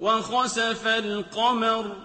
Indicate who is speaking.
Speaker 1: وَخَسَفَ الْقَمَرُ